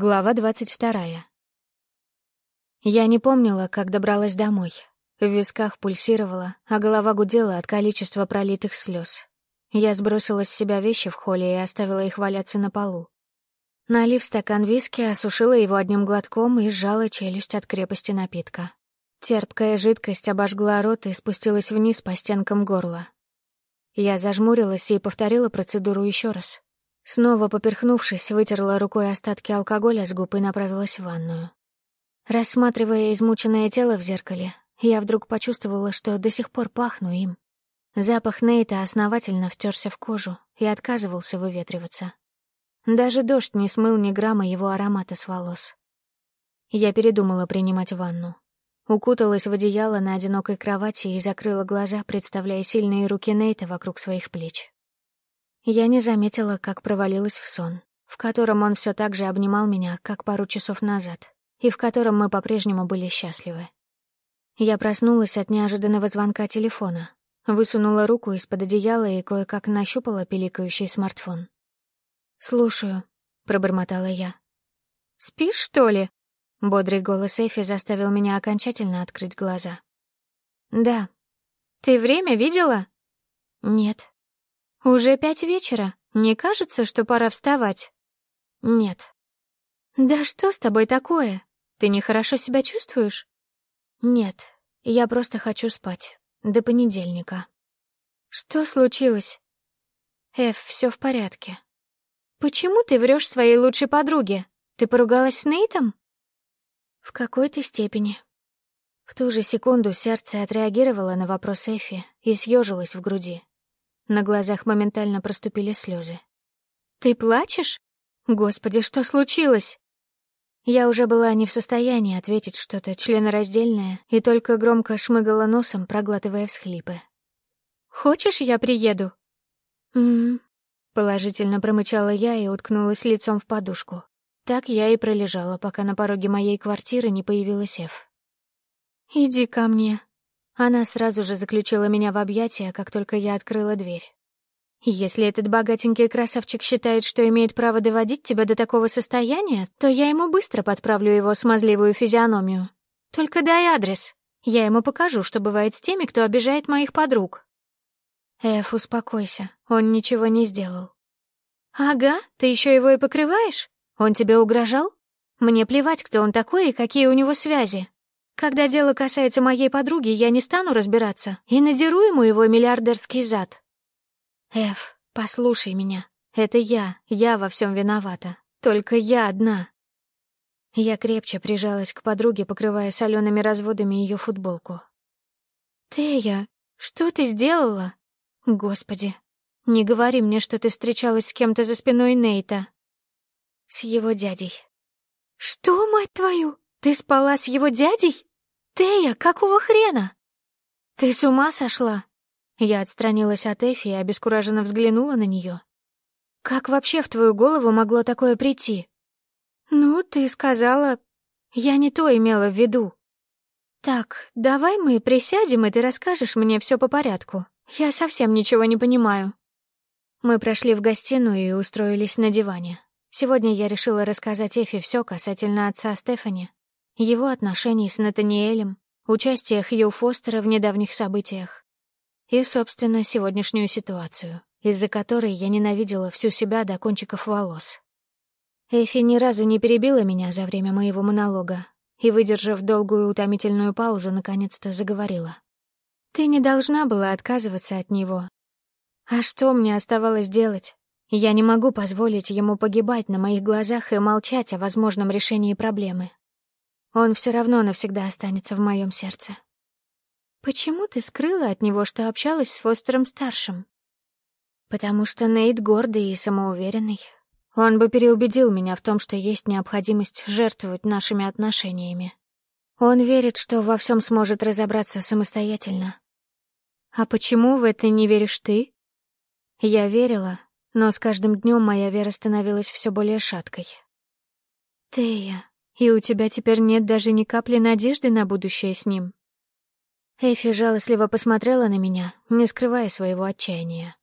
Глава двадцать вторая. Я не помнила, как добралась домой. В висках пульсировала, а голова гудела от количества пролитых слез. Я сбросила с себя вещи в холле и оставила их валяться на полу. Налив стакан виски, осушила его одним глотком и сжала челюсть от крепости напитка. Терпкая жидкость обожгла рот и спустилась вниз по стенкам горла. Я зажмурилась и повторила процедуру еще раз. Снова поперхнувшись, вытерла рукой остатки алкоголя с губ и направилась в ванную. Рассматривая измученное тело в зеркале, я вдруг почувствовала, что до сих пор пахну им. Запах Нейта основательно втерся в кожу и отказывался выветриваться. Даже дождь не смыл ни грамма его аромата с волос. Я передумала принимать ванну. Укуталась в одеяло на одинокой кровати и закрыла глаза, представляя сильные руки Нейта вокруг своих плеч. Я не заметила, как провалилась в сон, в котором он все так же обнимал меня, как пару часов назад, и в котором мы по-прежнему были счастливы. Я проснулась от неожиданного звонка телефона, высунула руку из-под одеяла и кое-как нащупала пиликающий смартфон. «Слушаю», — пробормотала я. «Спишь, что ли?» Бодрый голос Эфи заставил меня окончательно открыть глаза. «Да». «Ты время видела?» «Нет». «Уже пять вечера. Не кажется, что пора вставать?» «Нет». «Да что с тобой такое? Ты нехорошо себя чувствуешь?» «Нет, я просто хочу спать. До понедельника». «Что случилось?» «Эф, все в порядке». «Почему ты врешь своей лучшей подруге? Ты поругалась с Нейтом?» «В какой-то степени». В ту же секунду сердце отреагировало на вопрос Эфи и съежилось в груди. На глазах моментально проступили слезы. «Ты плачешь? Господи, что случилось?» Я уже была не в состоянии ответить что-то членораздельное и только громко шмыгала носом, проглатывая всхлипы. «Хочешь, я приеду?» «М-м-м», положительно промычала я и уткнулась лицом в подушку. Так я и пролежала, пока на пороге моей квартиры не появилась Эф. «Иди ко мне», она сразу же заключила меня в объятия, как только я открыла дверь. Если этот богатенький красавчик считает, что имеет право доводить тебя до такого состояния, то я ему быстро подправлю его смазливую физиономию. Только дай адрес. Я ему покажу, что бывает с теми, кто обижает моих подруг. Эф, успокойся, он ничего не сделал. Ага, ты еще его и покрываешь? Он тебе угрожал? Мне плевать, кто он такой и какие у него связи. Когда дело касается моей подруги, я не стану разбираться и надеру ему его миллиардерский зад. Эф, послушай меня. Это я, я во всем виновата. Только я одна. Я крепче прижалась к подруге, покрывая солеными разводами ее футболку. «Тея, что ты сделала? Господи, не говори мне, что ты встречалась с кем-то за спиной Нейта. С его дядей. Что, мать твою, ты спала с его дядей? «Тея, какого хрена?» «Ты с ума сошла?» Я отстранилась от Эфи и обескураженно взглянула на нее. «Как вообще в твою голову могло такое прийти?» «Ну, ты сказала...» «Я не то имела в виду». «Так, давай мы присядем, и ты расскажешь мне все по порядку. Я совсем ничего не понимаю». Мы прошли в гостиную и устроились на диване. Сегодня я решила рассказать Эфи все касательно отца Стефани, его отношений с Натаниэлем, участие Хью Фостера в недавних событиях и, собственно, сегодняшнюю ситуацию, из-за которой я ненавидела всю себя до кончиков волос. Эфи ни разу не перебила меня за время моего монолога и, выдержав долгую утомительную паузу, наконец-то заговорила. «Ты не должна была отказываться от него. А что мне оставалось делать? Я не могу позволить ему погибать на моих глазах и молчать о возможном решении проблемы. Он все равно навсегда останется в моем сердце. Почему ты скрыла от него, что общалась с Фостером-старшим? Потому что Нейт гордый и самоуверенный. Он бы переубедил меня в том, что есть необходимость жертвовать нашими отношениями. Он верит, что во всем сможет разобраться самостоятельно. А почему в это не веришь ты? Я верила, но с каждым днем моя вера становилась все более шаткой. Тея, и у тебя теперь нет даже ни капли надежды на будущее с ним. Эфи жалостливо посмотрела на меня, не скрывая своего отчаяния.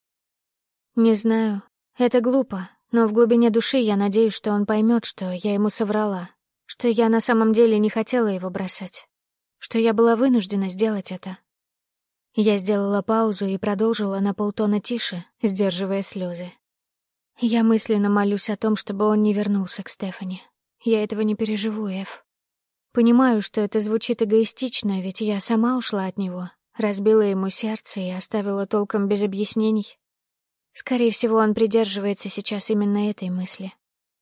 Не знаю, это глупо, но в глубине души я надеюсь, что он поймет, что я ему соврала, что я на самом деле не хотела его бросать, что я была вынуждена сделать это. Я сделала паузу и продолжила на полтона тише, сдерживая слезы. Я мысленно молюсь о том, чтобы он не вернулся к Стефани. Я этого не переживу, Эф. Понимаю, что это звучит эгоистично, ведь я сама ушла от него, разбила ему сердце и оставила толком без объяснений. Скорее всего, он придерживается сейчас именно этой мысли.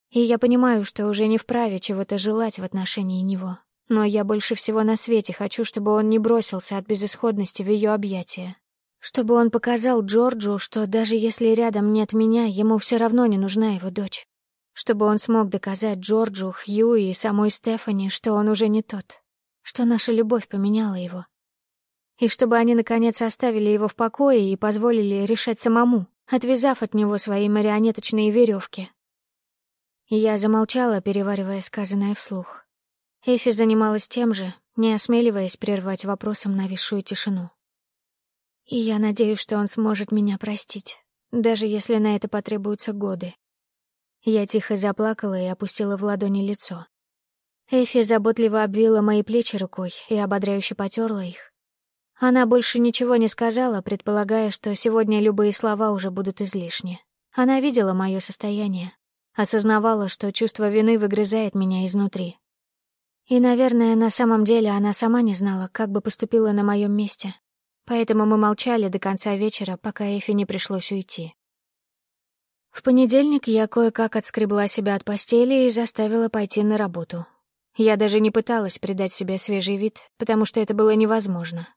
И я понимаю, что уже не вправе чего-то желать в отношении него. Но я больше всего на свете хочу, чтобы он не бросился от безысходности в ее объятия. Чтобы он показал Джорджу, что даже если рядом нет меня, ему все равно не нужна его дочь. Чтобы он смог доказать Джорджу, Хью и самой Стефани, что он уже не тот. Что наша любовь поменяла его. И чтобы они, наконец, оставили его в покое и позволили решать самому, отвязав от него свои марионеточные веревки. Я замолчала, переваривая сказанное вслух. Эфи занималась тем же, не осмеливаясь прервать вопросом нависшую тишину. И я надеюсь, что он сможет меня простить, даже если на это потребуются годы. Я тихо заплакала и опустила в ладони лицо. Эфи заботливо обвила мои плечи рукой и ободряюще потерла их. Она больше ничего не сказала, предполагая, что сегодня любые слова уже будут излишни. Она видела мое состояние, осознавала, что чувство вины выгрызает меня изнутри. И, наверное, на самом деле она сама не знала, как бы поступила на моем месте. Поэтому мы молчали до конца вечера, пока Эфи не пришлось уйти. В понедельник я кое-как отскребла себя от постели и заставила пойти на работу. Я даже не пыталась придать себе свежий вид, потому что это было невозможно.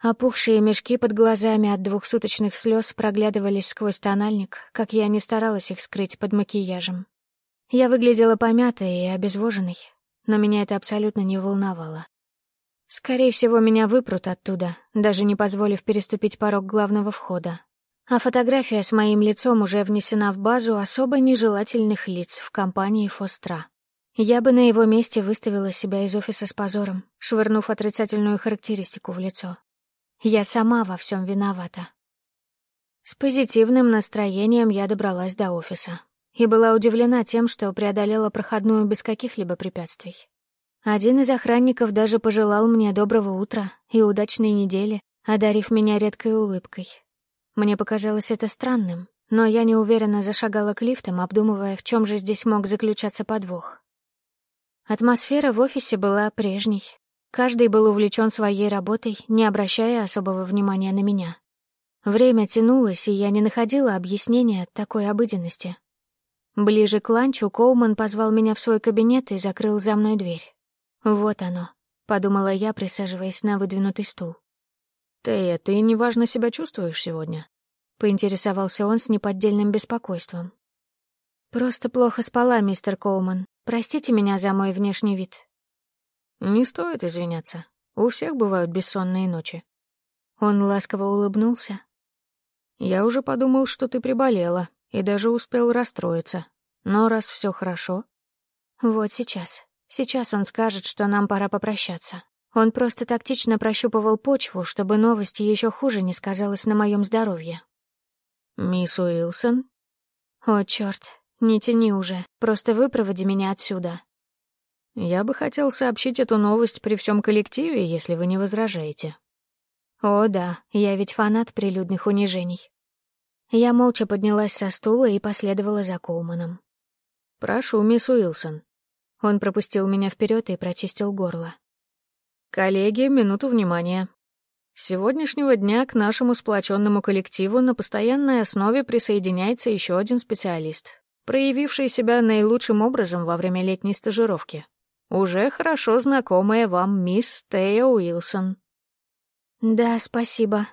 Опухшие мешки под глазами от двухсуточных слез проглядывались сквозь тональник, как я не старалась их скрыть под макияжем. Я выглядела помятой и обезвоженной, но меня это абсолютно не волновало. Скорее всего, меня выпрут оттуда, даже не позволив переступить порог главного входа. А фотография с моим лицом уже внесена в базу особо нежелательных лиц в компании Фостра. Я бы на его месте выставила себя из офиса с позором, швырнув отрицательную характеристику в лицо. Я сама во всем виновата. С позитивным настроением я добралась до офиса и была удивлена тем, что преодолела проходную без каких-либо препятствий. Один из охранников даже пожелал мне доброго утра и удачной недели, одарив меня редкой улыбкой. Мне показалось это странным, но я неуверенно зашагала к лифтам, обдумывая, в чем же здесь мог заключаться подвох. Атмосфера в офисе была прежней. Каждый был увлечен своей работой, не обращая особого внимания на меня. Время тянулось, и я не находила объяснения такой обыденности. Ближе к ланчу Коуман позвал меня в свой кабинет и закрыл за мной дверь. «Вот оно», — подумала я, присаживаясь на выдвинутый стул. «Тея, ты неважно себя чувствуешь сегодня?» — поинтересовался он с неподдельным беспокойством. «Просто плохо спала, мистер Коуман. Простите меня за мой внешний вид». «Не стоит извиняться. У всех бывают бессонные ночи». Он ласково улыбнулся. «Я уже подумал, что ты приболела, и даже успел расстроиться. Но раз все хорошо... Вот сейчас. Сейчас он скажет, что нам пора попрощаться. Он просто тактично прощупывал почву, чтобы новость еще хуже не сказалась на моем здоровье. «Мисс Уилсон?» «О, черт, не тяни уже, просто выпроводи меня отсюда». «Я бы хотел сообщить эту новость при всем коллективе, если вы не возражаете». «О, да, я ведь фанат прилюдных унижений. Я молча поднялась со стула и последовала за Коуманом. «Прошу, мисс Уилсон». Он пропустил меня вперед и прочистил горло. «Коллеги, минуту внимания. С сегодняшнего дня к нашему сплоченному коллективу на постоянной основе присоединяется еще один специалист, проявивший себя наилучшим образом во время летней стажировки. Уже хорошо знакомая вам мисс Тея Уилсон». «Да, спасибо»,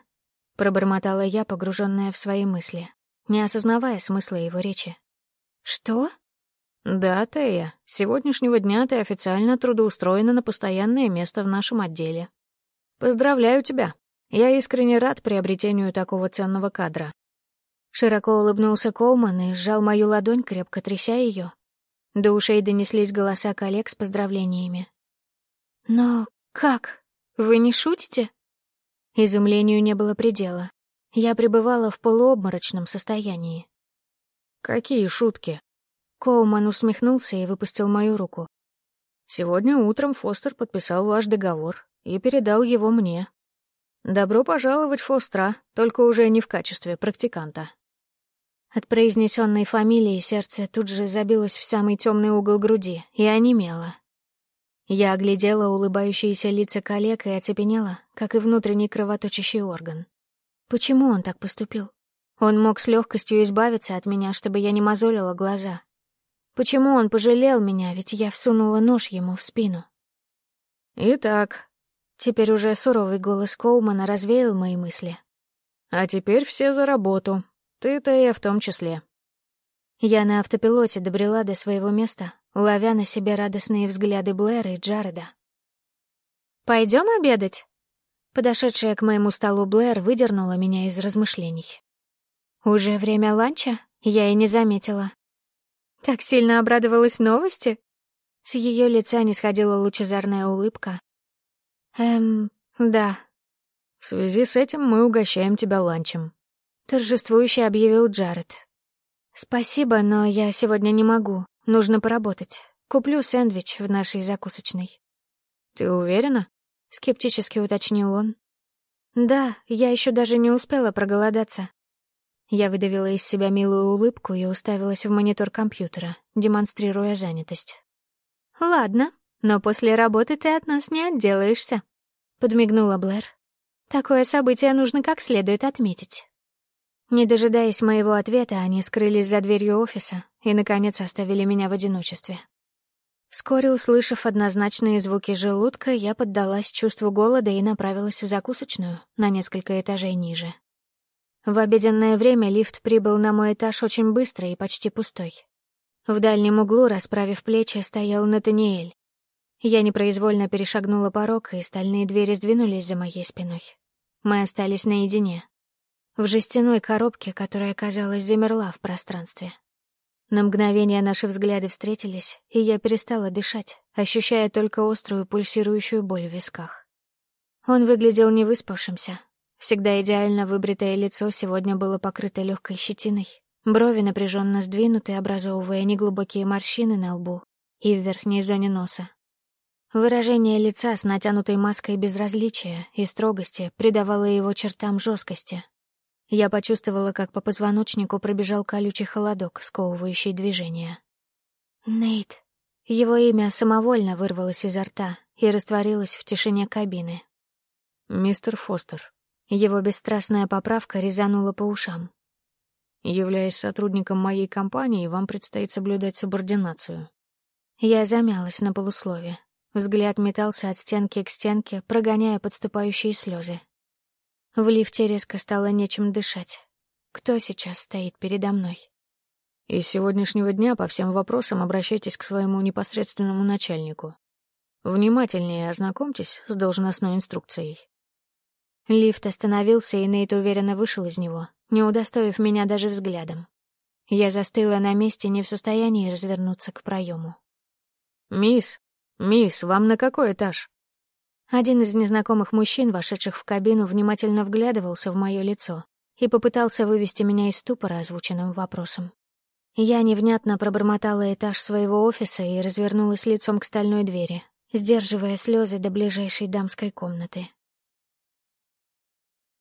Пробормотала я, погруженная в свои мысли, не осознавая смысла его речи. «Что?» «Да, Тея, с сегодняшнего дня ты официально трудоустроена на постоянное место в нашем отделе. Поздравляю тебя. Я искренне рад приобретению такого ценного кадра». Широко улыбнулся Коуман и сжал мою ладонь, крепко тряся ее. До ушей донеслись голоса коллег с поздравлениями. «Но как? Вы не шутите?» Изумлению не было предела. Я пребывала в полуобморочном состоянии. «Какие шутки?» Коуман усмехнулся и выпустил мою руку. «Сегодня утром Фостер подписал ваш договор и передал его мне. Добро пожаловать, Фостра, только уже не в качестве практиканта». От произнесенной фамилии сердце тут же забилось в самый темный угол груди и онемело. Я оглядела улыбающиеся лица коллег и оцепенела, как и внутренний кровоточащий орган. Почему он так поступил? Он мог с легкостью избавиться от меня, чтобы я не мозолила глаза. Почему он пожалел меня, ведь я всунула нож ему в спину? Итак, теперь уже суровый голос Коумана развеял мои мысли. А теперь все за работу. Ты-то и в том числе. Я на автопилоте добрела до своего места, ловя на себе радостные взгляды Блэра и Джареда. «Пойдем обедать?» Подошедшая к моему столу Блэр выдернула меня из размышлений. «Уже время ланча?» Я и не заметила. Так сильно обрадовалась новости? С ее лица не сходила лучезарная улыбка. «Эм, да». «В связи с этим мы угощаем тебя ланчем», — торжествующе объявил Джаред. «Спасибо, но я сегодня не могу. Нужно поработать. Куплю сэндвич в нашей закусочной». «Ты уверена?» — скептически уточнил он. «Да, я еще даже не успела проголодаться». Я выдавила из себя милую улыбку и уставилась в монитор компьютера, демонстрируя занятость. «Ладно, но после работы ты от нас не отделаешься», — подмигнула Блэр. «Такое событие нужно как следует отметить». Не дожидаясь моего ответа, они скрылись за дверью офиса и, наконец, оставили меня в одиночестве. Вскоре, услышав однозначные звуки желудка, я поддалась чувству голода и направилась в закусочную на несколько этажей ниже. В обеденное время лифт прибыл на мой этаж очень быстро и почти пустой. В дальнем углу, расправив плечи, стоял Натаниэль. Я непроизвольно перешагнула порог, и стальные двери сдвинулись за моей спиной. Мы остались наедине в жестяной коробке, которая, казалось, замерла в пространстве. На мгновение наши взгляды встретились, и я перестала дышать, ощущая только острую пульсирующую боль в висках. Он выглядел невыспавшимся. Всегда идеально выбритое лицо сегодня было покрыто легкой щетиной, брови напряженно сдвинуты, образовывая неглубокие морщины на лбу и в верхней зоне носа. Выражение лица с натянутой маской безразличия и строгости придавало его чертам жесткости, я почувствовала, как по позвоночнику пробежал колючий холодок, сковывающий движение. Нейт. Его имя самовольно вырвалось изо рта и растворилось в тишине кабины. «Мистер Фостер». Его бесстрастная поправка резанула по ушам. «Являясь сотрудником моей компании, вам предстоит соблюдать субординацию». Я замялась на полуслове. Взгляд метался от стенки к стенке, прогоняя подступающие слезы. В лифте резко стало нечем дышать. Кто сейчас стоит передо мной? И с сегодняшнего дня по всем вопросам обращайтесь к своему непосредственному начальнику. Внимательнее ознакомьтесь с должностной инструкцией. Лифт остановился, и Нейт уверенно вышел из него, не удостоив меня даже взглядом. Я застыла на месте, не в состоянии развернуться к проему. «Мисс, мисс, вам на какой этаж?» Один из незнакомых мужчин, вошедших в кабину, внимательно вглядывался в мое лицо и попытался вывести меня из ступора озвученным вопросом. Я невнятно пробормотала этаж своего офиса и развернулась лицом к стальной двери, сдерживая слезы до ближайшей дамской комнаты.